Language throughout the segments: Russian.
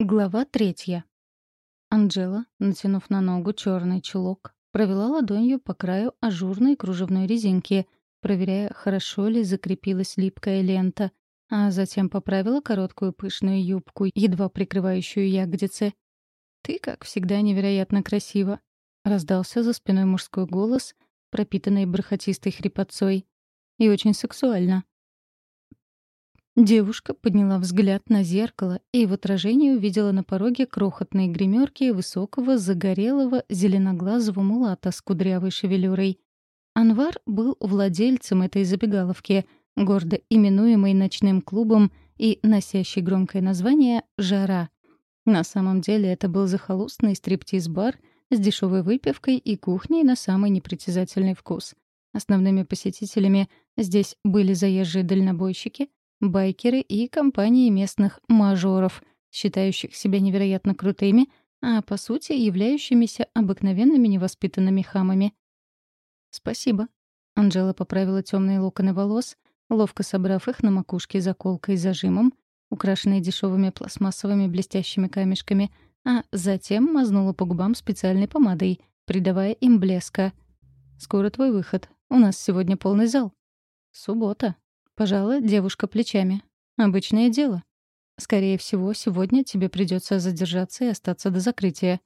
Глава третья. Анжела, натянув на ногу черный чулок, провела ладонью по краю ажурной кружевной резинки, проверяя, хорошо ли закрепилась липкая лента, а затем поправила короткую пышную юбку, едва прикрывающую ягодицы. «Ты, как всегда, невероятно красива», — раздался за спиной мужской голос, пропитанный бархатистой хрипотцой. «И очень сексуально». Девушка подняла взгляд на зеркало и в отражении увидела на пороге крохотные гримерки высокого, загорелого, зеленоглазого мулата с кудрявой шевелюрой. Анвар был владельцем этой забегаловки, гордо именуемой ночным клубом и носящей громкое название «Жара». На самом деле это был захолустный стриптиз-бар с дешевой выпивкой и кухней на самый непритязательный вкус. Основными посетителями здесь были заезжие дальнобойщики — байкеры и компании местных мажоров, считающих себя невероятно крутыми, а по сути являющимися обыкновенными невоспитанными хамами. «Спасибо». Анжела поправила темные локоны волос, ловко собрав их на макушке заколкой и зажимом, украшенной дешевыми пластмассовыми блестящими камешками, а затем мазнула по губам специальной помадой, придавая им блеска. «Скоро твой выход. У нас сегодня полный зал». «Суббота», Пожала девушка плечами. Обычное дело. Скорее всего, сегодня тебе придется задержаться и остаться до закрытия.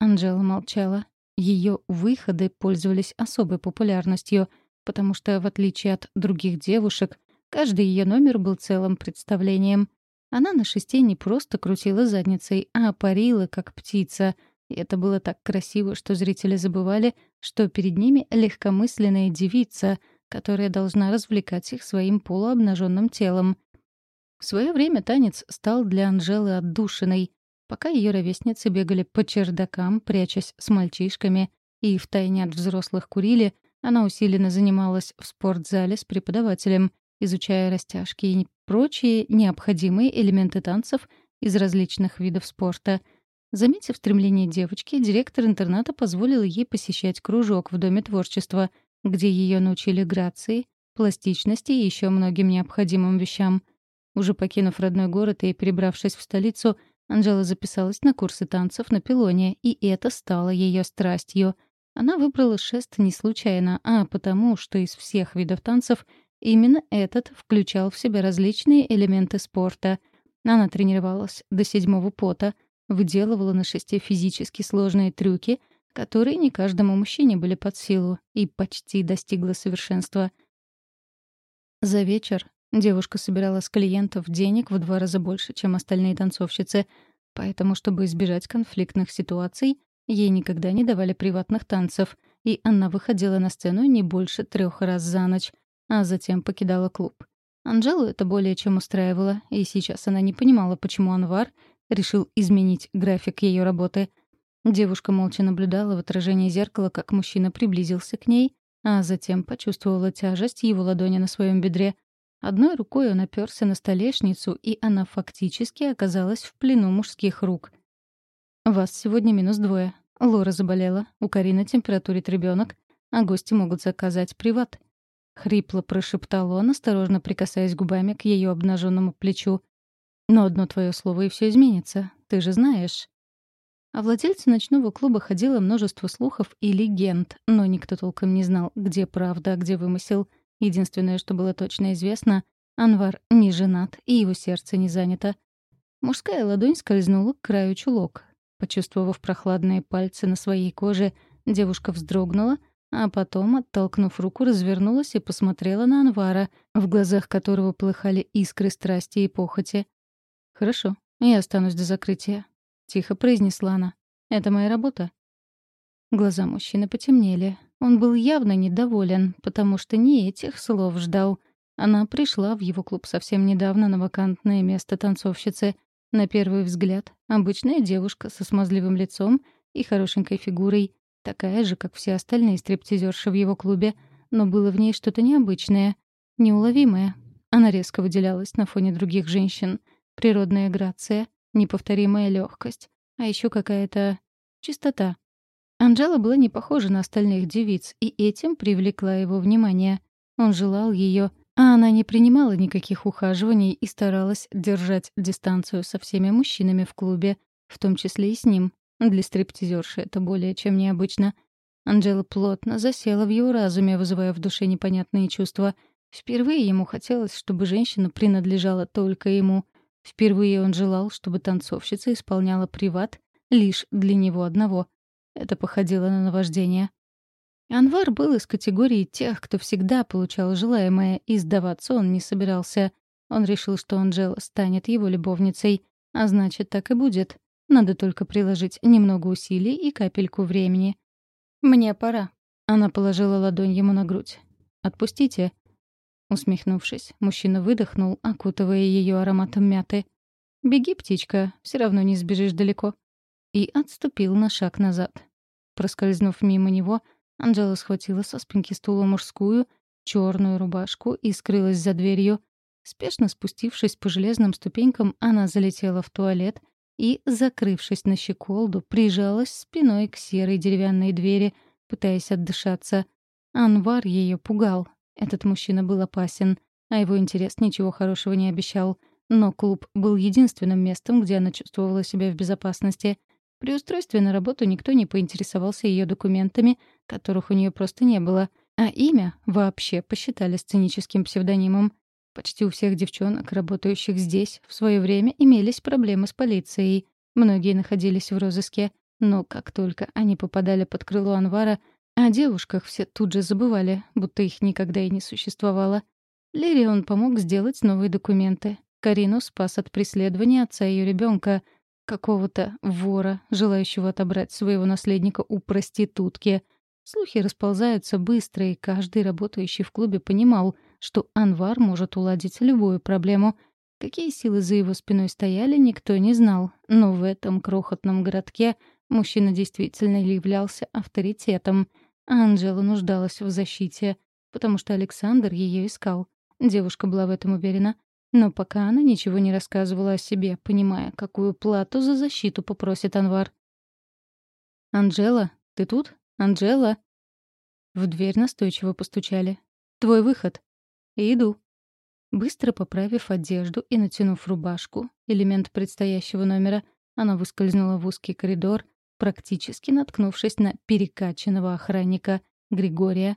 Анжела молчала. Ее выходы пользовались особой популярностью, потому что, в отличие от других девушек, каждый ее номер был целым представлением. Она на шесте не просто крутила задницей, а парила, как птица. И это было так красиво, что зрители забывали, что перед ними легкомысленная девица — которая должна развлекать их своим полуобнаженным телом. В свое время танец стал для Анжелы отдушиной. Пока ее ровесницы бегали по чердакам, прячась с мальчишками, и втайне от взрослых курили, она усиленно занималась в спортзале с преподавателем, изучая растяжки и прочие необходимые элементы танцев из различных видов спорта. Заметив стремление девочки, директор интерната позволил ей посещать кружок в Доме творчества — где ее научили грации, пластичности и еще многим необходимым вещам. Уже покинув родной город и перебравшись в столицу, Анжела записалась на курсы танцев на пилоне, и это стало ее страстью. Она выбрала шест не случайно, а потому, что из всех видов танцев именно этот включал в себя различные элементы спорта. Она тренировалась до седьмого пота, выделывала на шесте физически сложные трюки — которые не каждому мужчине были под силу, и почти достигла совершенства. За вечер девушка собирала с клиентов денег в два раза больше, чем остальные танцовщицы, поэтому, чтобы избежать конфликтных ситуаций, ей никогда не давали приватных танцев, и она выходила на сцену не больше трех раз за ночь, а затем покидала клуб. Анжелу это более чем устраивало, и сейчас она не понимала, почему Анвар решил изменить график ее работы — Девушка молча наблюдала в отражении зеркала, как мужчина приблизился к ней, а затем почувствовала тяжесть его ладони на своем бедре. Одной рукой он оперся на столешницу, и она фактически оказалась в плену мужских рук. «Вас сегодня минус двое. Лора заболела, у Карины температурит ребенок, а гости могут заказать приват». Хрипло прошептал он, осторожно прикасаясь губами к ее обнаженному плечу. «Но одно твое слово, и все изменится. Ты же знаешь». О владельце ночного клуба ходило множество слухов и легенд, но никто толком не знал, где правда, а где вымысел. Единственное, что было точно известно — Анвар не женат, и его сердце не занято. Мужская ладонь скользнула к краю чулок. Почувствовав прохладные пальцы на своей коже, девушка вздрогнула, а потом, оттолкнув руку, развернулась и посмотрела на Анвара, в глазах которого плыхали искры страсти и похоти. «Хорошо, я останусь до закрытия. — тихо произнесла она. «Это моя работа». Глаза мужчины потемнели. Он был явно недоволен, потому что не этих слов ждал. Она пришла в его клуб совсем недавно на вакантное место танцовщицы. На первый взгляд, обычная девушка со смазливым лицом и хорошенькой фигурой, такая же, как все остальные стриптизерши в его клубе, но было в ней что-то необычное, неуловимое. Она резко выделялась на фоне других женщин. Природная грация, неповторимая легкость, а еще какая-то чистота. Анжела была не похожа на остальных девиц, и этим привлекла его внимание. Он желал ее, А она не принимала никаких ухаживаний и старалась держать дистанцию со всеми мужчинами в клубе, в том числе и с ним. Для стриптизерши это более чем необычно. Анжела плотно засела в его разуме, вызывая в душе непонятные чувства. Впервые ему хотелось, чтобы женщина принадлежала только ему. Впервые он желал, чтобы танцовщица исполняла приват лишь для него одного. Это походило на наваждение. Анвар был из категории тех, кто всегда получал желаемое, и сдаваться он не собирался. Он решил, что Анжела станет его любовницей, а значит, так и будет. Надо только приложить немного усилий и капельку времени. «Мне пора». Она положила ладонь ему на грудь. «Отпустите». Усмехнувшись, мужчина выдохнул, окутывая ее ароматом мяты. «Беги, птичка, все равно не сбежишь далеко». И отступил на шаг назад. Проскользнув мимо него, Анжела схватила со спинки стула мужскую, черную рубашку и скрылась за дверью. Спешно спустившись по железным ступенькам, она залетела в туалет и, закрывшись на щеколду, прижалась спиной к серой деревянной двери, пытаясь отдышаться. Анвар ее пугал. Этот мужчина был опасен, а его интерес ничего хорошего не обещал. Но клуб был единственным местом, где она чувствовала себя в безопасности. При устройстве на работу никто не поинтересовался ее документами, которых у нее просто не было, а имя вообще посчитали сценическим псевдонимом. Почти у всех девчонок, работающих здесь, в свое время имелись проблемы с полицией. Многие находились в розыске, но как только они попадали под крыло Анвара, о девушках все тут же забывали, будто их никогда и не существовало. Лере он помог сделать новые документы. Карину спас от преследования отца ее ребенка, какого-то вора, желающего отобрать своего наследника у проститутки. Слухи расползаются быстро, и каждый работающий в клубе понимал — что Анвар может уладить любую проблему. Какие силы за его спиной стояли, никто не знал, но в этом крохотном городке мужчина действительно являлся авторитетом, Анжела нуждалась в защите, потому что Александр ее искал. Девушка была в этом уверена. Но пока она ничего не рассказывала о себе, понимая, какую плату за защиту попросит Анвар. «Анжела, ты тут? Анжела?» В дверь настойчиво постучали. «Твой выход». «Иду». Быстро поправив одежду и натянув рубашку, элемент предстоящего номера, она выскользнула в узкий коридор, практически наткнувшись на перекачанного охранника Григория.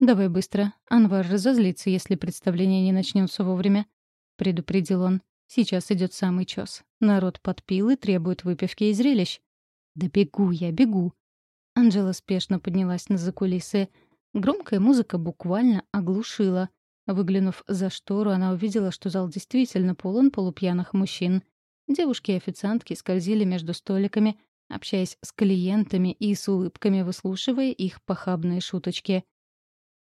«Давай быстро. Анвар разозлится, если представление не начнется вовремя», — предупредил он. «Сейчас идет самый час. Народ подпил и требует выпивки и зрелищ». «Да бегу я, бегу». Анжела спешно поднялась на закулисы. Громкая музыка буквально оглушила. Выглянув за штору, она увидела, что зал действительно полон полупьяных мужчин. Девушки и официантки скользили между столиками, общаясь с клиентами и с улыбками выслушивая их похабные шуточки.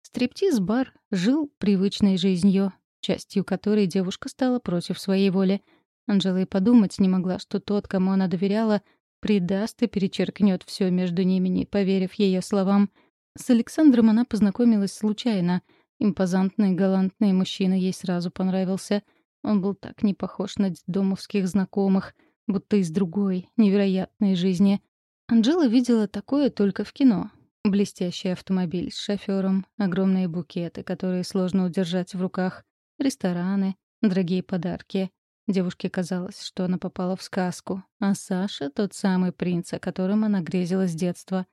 Стриптиз-бар жил привычной жизнью, частью которой девушка стала против своей воли. Анжела и подумать не могла, что тот, кому она доверяла, предаст и перечеркнет все между ними, не поверив ее словам. С Александром она познакомилась случайно — Импозантный, галантный мужчина ей сразу понравился. Он был так не похож на домовских знакомых, будто из другой, невероятной жизни. Анжела видела такое только в кино. Блестящий автомобиль с шофёром, огромные букеты, которые сложно удержать в руках, рестораны, дорогие подарки. Девушке казалось, что она попала в сказку, а Саша — тот самый принц, о котором она грезила с детства.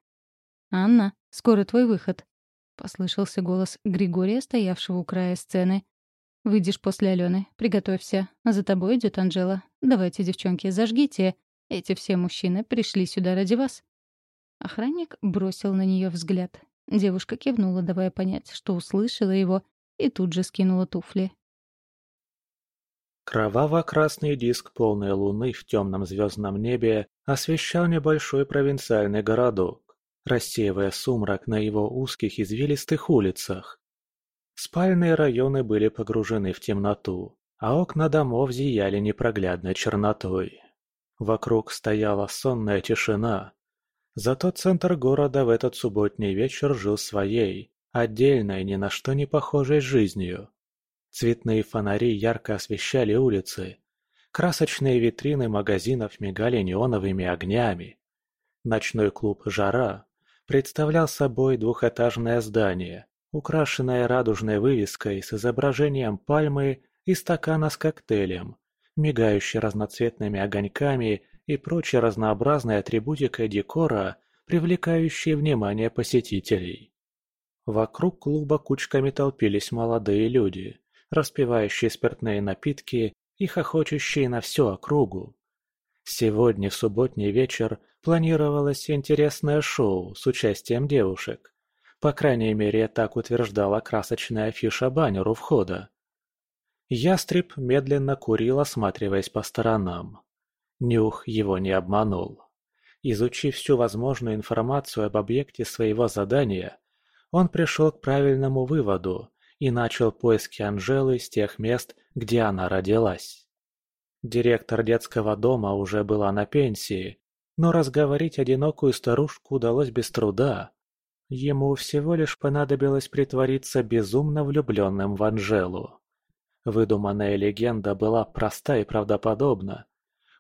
«Анна, скоро твой выход», — послышался голос Григория, стоявшего у края сцены. «Выйдешь после Алены. Приготовься. За тобой идет Анжела. Давайте, девчонки, зажгите. Эти все мужчины пришли сюда ради вас». Охранник бросил на нее взгляд. Девушка кивнула, давая понять, что услышала его, и тут же скинула туфли. Кроваво-красный диск полной луны в темном звездном небе освещал небольшой провинциальный городок рассеивая сумрак на его узких извилистых улицах. Спальные районы были погружены в темноту, а окна домов зияли непроглядной чернотой. Вокруг стояла сонная тишина. Зато центр города в этот субботний вечер жил своей, отдельной, ни на что не похожей жизнью. Цветные фонари ярко освещали улицы. Красочные витрины магазинов мигали неоновыми огнями. Ночной клуб «Жара» представлял собой двухэтажное здание, украшенная радужной вывеской с изображением пальмы и стакана с коктейлем, мигающий разноцветными огоньками и прочей разнообразной атрибутикой декора, привлекающей внимание посетителей. Вокруг клуба кучками толпились молодые люди, распивающие спиртные напитки и хохочущие на всю округу. Сегодня, в субботний вечер, планировалось интересное шоу с участием девушек. По крайней мере, так утверждала красочная афиша баннеру входа. Ястреб медленно курил, осматриваясь по сторонам. Нюх его не обманул. Изучив всю возможную информацию об объекте своего задания, он пришел к правильному выводу и начал поиски Анжелы с тех мест, где она родилась. Директор детского дома уже была на пенсии, но разговорить одинокую старушку удалось без труда. Ему всего лишь понадобилось притвориться безумно влюбленным в Анжелу. Выдуманная легенда была проста и правдоподобна.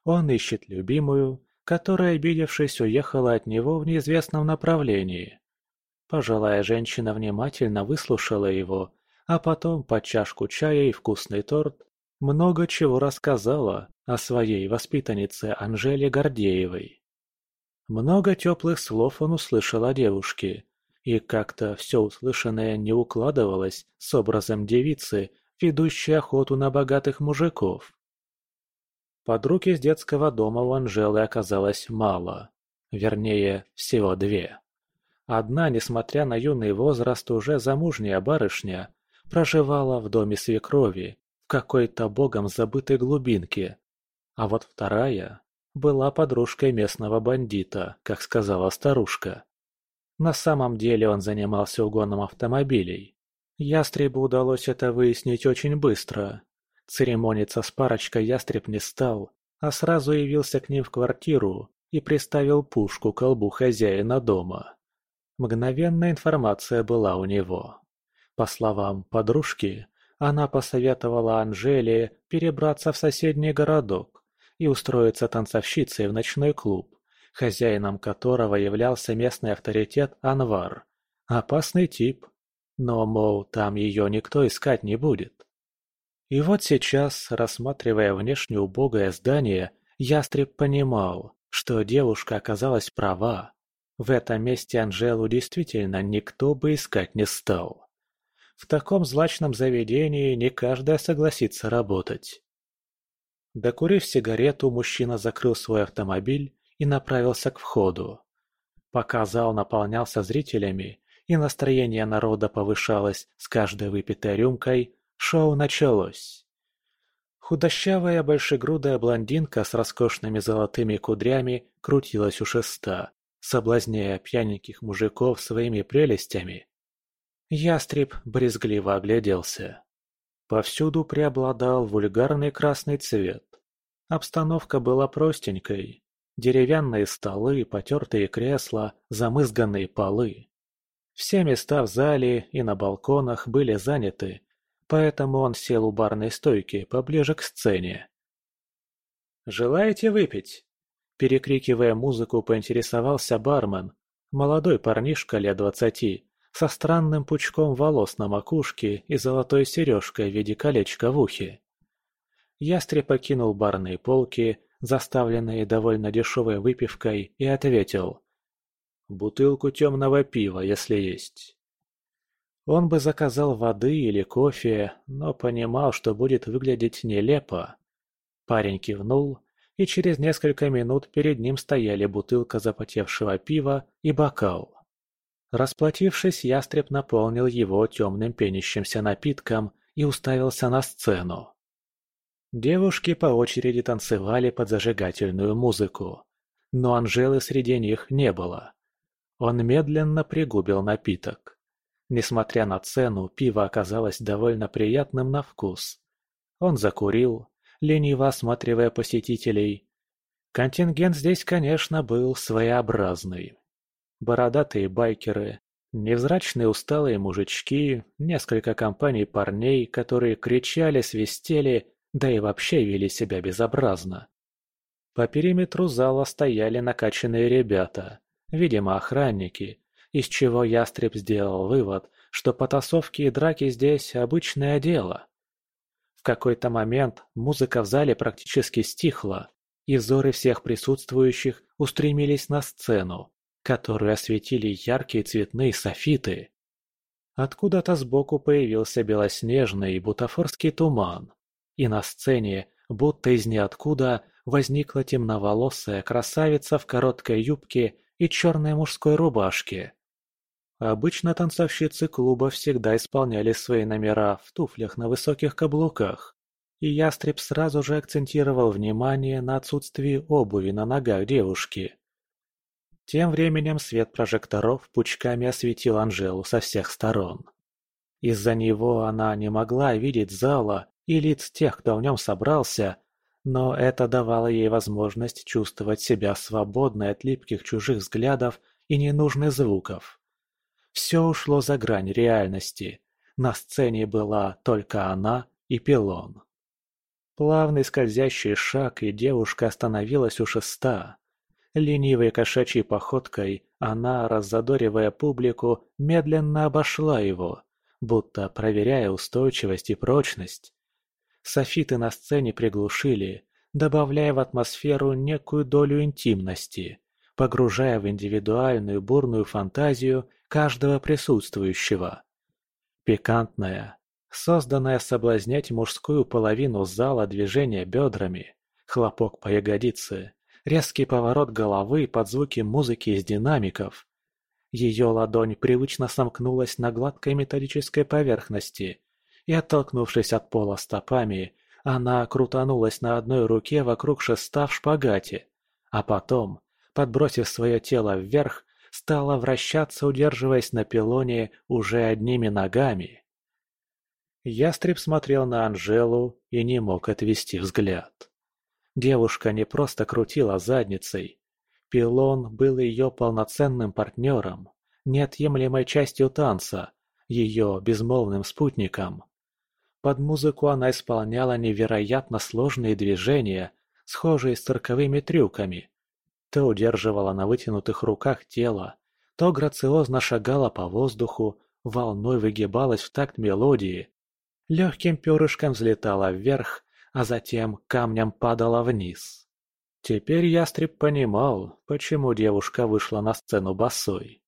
Он ищет любимую, которая, обидевшись, уехала от него в неизвестном направлении. Пожилая женщина внимательно выслушала его, а потом под чашку чая и вкусный торт много чего рассказала о своей воспитаннице Анжеле Гордеевой. Много теплых слов он услышал о девушке, и как-то все услышанное не укладывалось с образом девицы, ведущей охоту на богатых мужиков. Подруг из детского дома у Анжелы оказалось мало. Вернее, всего две. Одна, несмотря на юный возраст, уже замужняя барышня, проживала в доме свекрови, в какой-то богом забытой глубинке. А вот вторая была подружкой местного бандита, как сказала старушка. На самом деле он занимался угоном автомобилей. Ястребу удалось это выяснить очень быстро. Церемониться с парочкой ястреб не стал, а сразу явился к ним в квартиру и приставил пушку к колбу хозяина дома. Мгновенная информация была у него. По словам подружки, она посоветовала Анжеле перебраться в соседний городок и устроиться танцовщицей в ночной клуб, хозяином которого являлся местный авторитет Анвар. Опасный тип. Но, мол, там ее никто искать не будет. И вот сейчас, рассматривая внешне убогое здание, Ястреб понимал, что девушка оказалась права. В этом месте Анжелу действительно никто бы искать не стал. В таком злачном заведении не каждая согласится работать. Докурив сигарету, мужчина закрыл свой автомобиль и направился к входу. Пока зал наполнялся зрителями и настроение народа повышалось с каждой выпитой рюмкой, шоу началось. Худощавая большегрудая блондинка с роскошными золотыми кудрями крутилась у шеста, соблазняя пьяненьких мужиков своими прелестями. Ястреб брезгливо огляделся. Повсюду преобладал вульгарный красный цвет. Обстановка была простенькой. Деревянные столы, потертые кресла, замызганные полы. Все места в зале и на балконах были заняты, поэтому он сел у барной стойки поближе к сцене. «Желаете выпить?» Перекрикивая музыку, поинтересовался бармен, молодой парнишка лет двадцати, со странным пучком волос на макушке и золотой сережкой в виде колечка в ухе. Ястреб покинул барные полки, заставленные довольно дешевой выпивкой, и ответил. «Бутылку темного пива, если есть». Он бы заказал воды или кофе, но понимал, что будет выглядеть нелепо. Парень кивнул, и через несколько минут перед ним стояли бутылка запотевшего пива и бокал. Расплатившись, ястреб наполнил его темным пенящимся напитком и уставился на сцену. Девушки по очереди танцевали под зажигательную музыку, но Анжелы среди них не было. Он медленно пригубил напиток. Несмотря на цену, пиво оказалось довольно приятным на вкус. Он закурил, лениво осматривая посетителей. Контингент здесь, конечно, был своеобразный. Бородатые байкеры, невзрачные усталые мужички, несколько компаний парней, которые кричали, свистели да и вообще вели себя безобразно. По периметру зала стояли накачанные ребята, видимо охранники, из чего ястреб сделал вывод, что потасовки и драки здесь обычное дело. В какой-то момент музыка в зале практически стихла, и взоры всех присутствующих устремились на сцену, которую осветили яркие цветные софиты. Откуда-то сбоку появился белоснежный бутафорский туман, и на сцене, будто из ниоткуда, возникла темноволосая красавица в короткой юбке и черной мужской рубашке. Обычно танцовщицы клуба всегда исполняли свои номера в туфлях на высоких каблуках, и ястреб сразу же акцентировал внимание на отсутствии обуви на ногах девушки. Тем временем свет прожекторов пучками осветил Анжелу со всех сторон. Из-за него она не могла видеть зала и лиц тех, кто в нем собрался, но это давало ей возможность чувствовать себя свободной от липких чужих взглядов и ненужных звуков. Все ушло за грань реальности. На сцене была только она и пилон. Плавный скользящий шаг, и девушка остановилась у шеста. Ленивой кошачьей походкой она, раззадоривая публику, медленно обошла его, будто проверяя устойчивость и прочность. Софиты на сцене приглушили, добавляя в атмосферу некую долю интимности, погружая в индивидуальную бурную фантазию каждого присутствующего. Пикантная, созданная соблазнять мужскую половину зала движения бедрами, хлопок по ягодице, резкий поворот головы под звуки музыки из динамиков. Ее ладонь привычно сомкнулась на гладкой металлической поверхности, и, оттолкнувшись от пола стопами, она крутанулась на одной руке вокруг шеста в шпагате, а потом, подбросив свое тело вверх, стала вращаться, удерживаясь на пилоне уже одними ногами. Ястреб смотрел на Анжелу и не мог отвести взгляд. Девушка не просто крутила задницей. Пилон был ее полноценным партнером, неотъемлемой частью танца, ее безмолвным спутником. Под музыку она исполняла невероятно сложные движения, схожие с цирковыми трюками. То удерживала на вытянутых руках тело, то грациозно шагала по воздуху, волной выгибалась в такт мелодии. Легким перышком взлетала вверх, а затем камнем падала вниз. Теперь ястреб понимал, почему девушка вышла на сцену босой.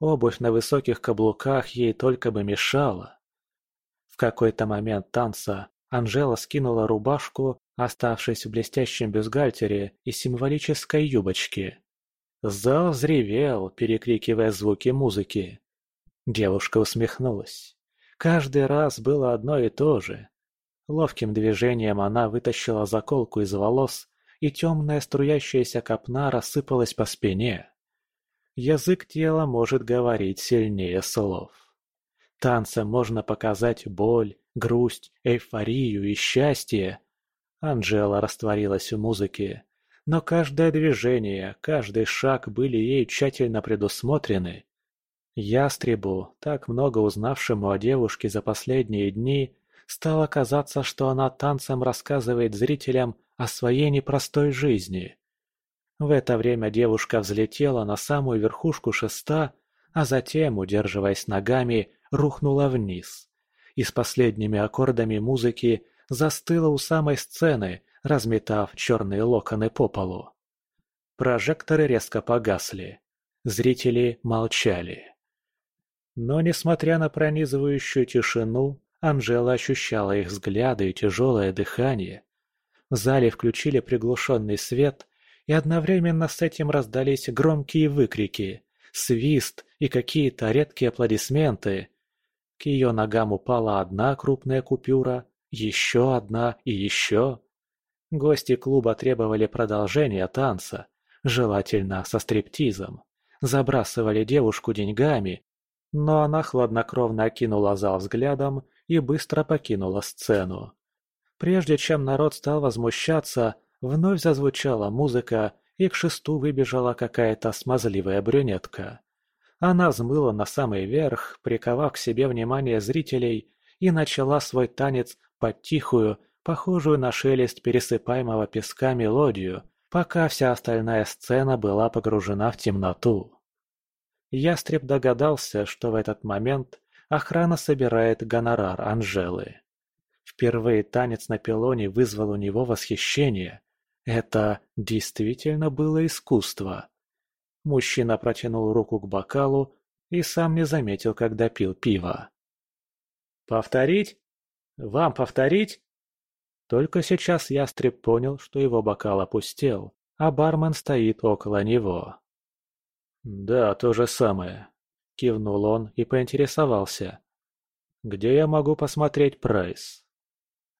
Обувь на высоких каблуках ей только бы мешала. В какой-то момент танца Анжела скинула рубашку, оставшись в блестящем бюстгальтере и символической юбочке. Зал взревел, перекрикивая звуки музыки. Девушка усмехнулась. Каждый раз было одно и то же. Ловким движением она вытащила заколку из волос, и темная струящаяся копна рассыпалась по спине. Язык тела может говорить сильнее слов. Танцем можно показать боль, грусть, эйфорию и счастье. Анжела растворилась в музыке, но каждое движение, каждый шаг были ей тщательно предусмотрены. Ястребу, так много узнавшему о девушке за последние дни, стало казаться, что она танцем рассказывает зрителям о своей непростой жизни. В это время девушка взлетела на самую верхушку шеста, а затем, удерживаясь ногами, рухнула вниз. И с последними аккордами музыки застыла у самой сцены, разметав черные локоны по полу. Прожекторы резко погасли. Зрители молчали. Но, несмотря на пронизывающую тишину, Анжела ощущала их взгляды и тяжелое дыхание. В зале включили приглушенный свет, и одновременно с этим раздались громкие выкрики, свист и какие-то редкие аплодисменты. К ее ногам упала одна крупная купюра, еще одна и еще. Гости клуба требовали продолжения танца, желательно со стриптизом. Забрасывали девушку деньгами, но она хладнокровно окинула зал взглядом и быстро покинула сцену. Прежде чем народ стал возмущаться, вновь зазвучала музыка, и к шесту выбежала какая-то смазливая брюнетка. Она взмыла на самый верх, приковав к себе внимание зрителей, и начала свой танец под тихую, похожую на шелест пересыпаемого песка мелодию, пока вся остальная сцена была погружена в темноту. Ястреб догадался, что в этот момент охрана собирает гонорар Анжелы. Впервые танец на пилоне вызвал у него восхищение. Это действительно было искусство. Мужчина протянул руку к бокалу и сам не заметил, как допил пиво. «Повторить? Вам повторить?» Только сейчас ястреб понял, что его бокал опустел, а бармен стоит около него. «Да, то же самое», — кивнул он и поинтересовался. «Где я могу посмотреть прайс?»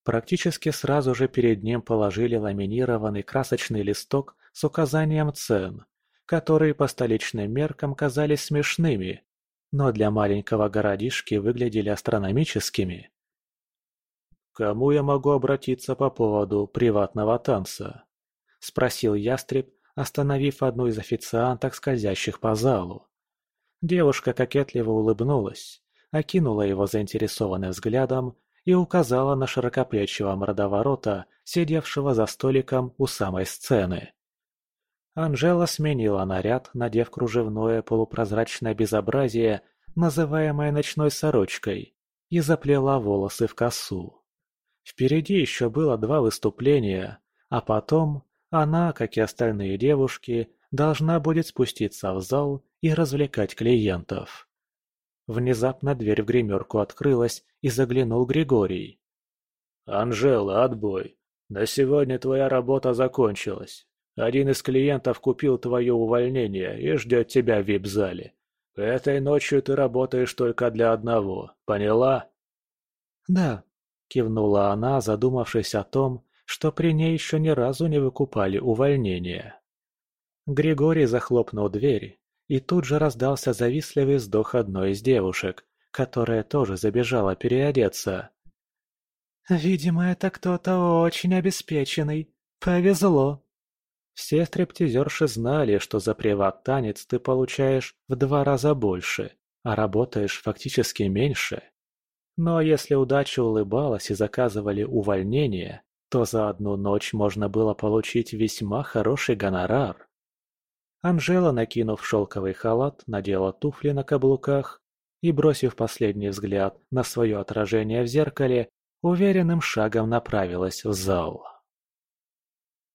Практически сразу же перед ним положили ламинированный красочный листок с указанием цен, которые по столичным меркам казались смешными, но для маленького городишки выглядели астрономическими. «Кому я могу обратиться по поводу приватного танца?» – спросил ястреб, остановив одну из официанток, скользящих по залу. Девушка кокетливо улыбнулась, окинула его заинтересованным взглядом и указала на широкоплечего мордоворота, сидевшего за столиком у самой сцены. Анжела сменила наряд, надев кружевное полупрозрачное безобразие, называемое ночной сорочкой, и заплела волосы в косу. Впереди еще было два выступления, а потом она, как и остальные девушки, должна будет спуститься в зал и развлекать клиентов. Внезапно дверь в гримерку открылась и заглянул Григорий. «Анжела, отбой. На сегодня твоя работа закончилась. Один из клиентов купил твое увольнение и ждет тебя в вип-зале. Этой ночью ты работаешь только для одного, поняла?» «Да», — кивнула она, задумавшись о том, что при ней еще ни разу не выкупали увольнение. Григорий захлопнул дверь, и тут же раздался завистливый вздох одной из девушек, которая тоже забежала переодеться. «Видимо, это кто-то очень обеспеченный. Повезло». Все стриптизерши знали, что за приват-танец ты получаешь в два раза больше, а работаешь фактически меньше. Но если удача улыбалась и заказывали увольнение, то за одну ночь можно было получить весьма хороший гонорар. Анжела, накинув шелковый халат, надела туфли на каблуках и, бросив последний взгляд на свое отражение в зеркале, уверенным шагом направилась в зал.